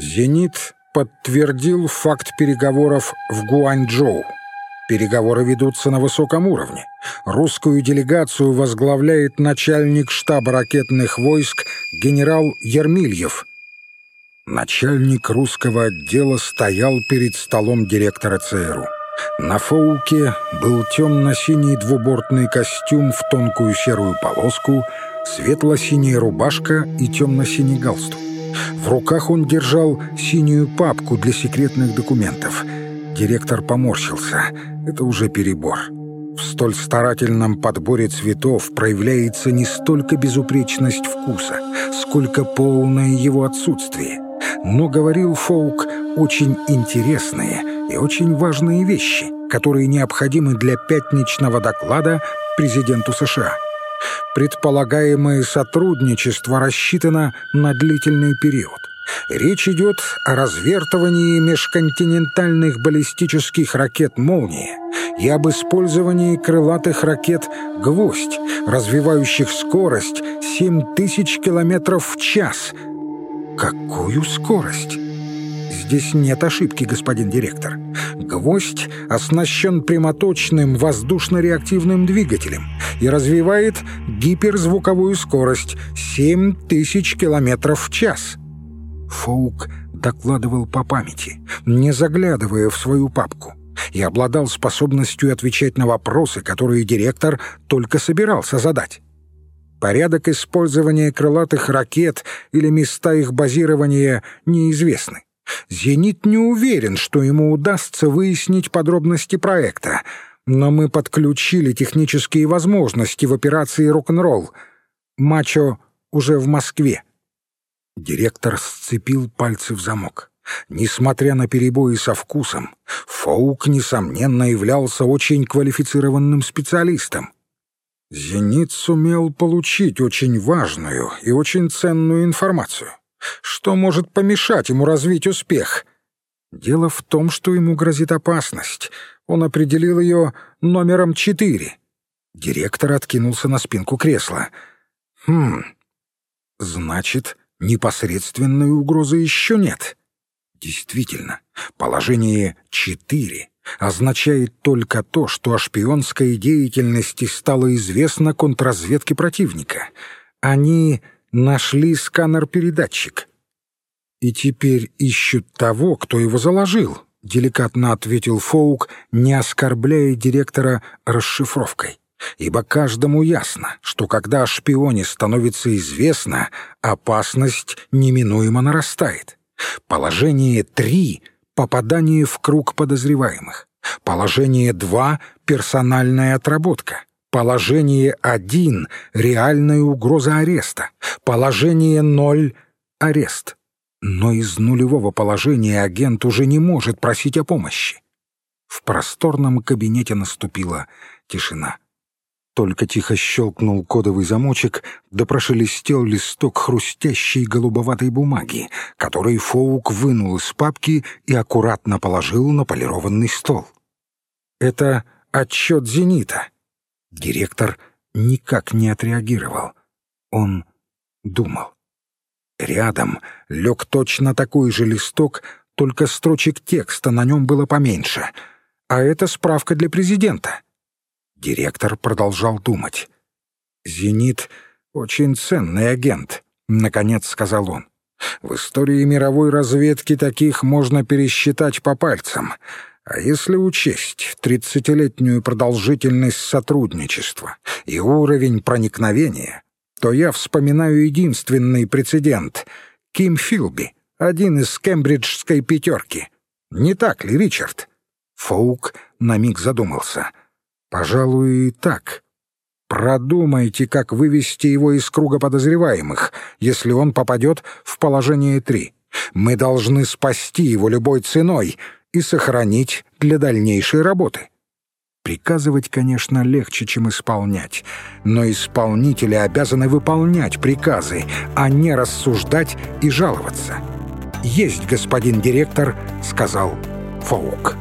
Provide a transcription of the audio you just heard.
«Зенит» подтвердил факт переговоров в Гуанчжоу. Переговоры ведутся на высоком уровне. Русскую делегацию возглавляет начальник штаба ракетных войск генерал Ермильев. Начальник русского отдела стоял перед столом директора ЦРУ. На Фоуке был темно-синий двубортный костюм в тонкую серую полоску, светло-синяя рубашка и темно-синий галстук. В руках он держал синюю папку для секретных документов. Директор поморщился. Это уже перебор. В столь старательном подборе цветов проявляется не столько безупречность вкуса, сколько полное его отсутствие. Но говорил Фоук очень интересные и очень важные вещи, которые необходимы для пятничного доклада президенту США. Предполагаемое сотрудничество рассчитано на длительный период. Речь идет о развертывании межконтинентальных баллистических ракет «Молния» и об использовании крылатых ракет «Гвоздь», развивающих скорость 7000 километров в час. Какую скорость? Здесь нет ошибки, господин директор. «Гвоздь» оснащен прямоточным воздушно-реактивным двигателем и развивает гиперзвуковую скорость 7000 км в час. Фоук докладывал по памяти, не заглядывая в свою папку, и обладал способностью отвечать на вопросы, которые директор только собирался задать. Порядок использования крылатых ракет или места их базирования неизвестны. «Зенит» не уверен, что ему удастся выяснить подробности проекта, но мы подключили технические возможности в операции «Рок-н-ролл». Мачо уже в Москве. Директор сцепил пальцы в замок. Несмотря на перебои со вкусом, Фоук, несомненно, являлся очень квалифицированным специалистом. «Зенит» сумел получить очень важную и очень ценную информацию. Что может помешать ему развить успех? Дело в том, что ему грозит опасность. Он определил ее номером четыре. Директор откинулся на спинку кресла. «Хм... Значит, непосредственной угрозы еще нет». Действительно, положение четыре означает только то, что о шпионской деятельности стало известно контрразведке противника. Они нашли сканер-передатчик. И теперь ищут того, кто его заложил, — деликатно ответил Фоук, не оскорбляя директора расшифровкой. Ибо каждому ясно, что когда о шпионе становится известно, опасность неминуемо нарастает. Положение три — попадание в круг подозреваемых. Положение два — персональная отработка. Положение один — реальная угроза ареста. Положение ноль — арест. Но из нулевого положения агент уже не может просить о помощи. В просторном кабинете наступила тишина. Только тихо щелкнул кодовый замочек, да прошелестел листок хрустящей голубоватой бумаги, который Фоук вынул из папки и аккуратно положил на полированный стол. «Это отчет «Зенита». Директор никак не отреагировал. Он думал. Рядом лег точно такой же листок, только строчек текста на нем было поменьше. А это справка для президента. Директор продолжал думать. «Зенит — очень ценный агент», — наконец сказал он. «В истории мировой разведки таких можно пересчитать по пальцам. А если учесть тридцатилетнюю продолжительность сотрудничества и уровень проникновения, то я вспоминаю единственный прецедент — Ким Филби, один из кембриджской пятерки. Не так ли, Ричард? Фоук на миг задумался. Пожалуй, и так. Продумайте, как вывести его из круга подозреваемых, если он попадет в положение три. Мы должны спасти его любой ценой и сохранить для дальнейшей работы. Приказывать, конечно, легче, чем исполнять, но исполнители обязаны выполнять приказы, а не рассуждать и жаловаться. «Есть, господин директор», — сказал Фаук.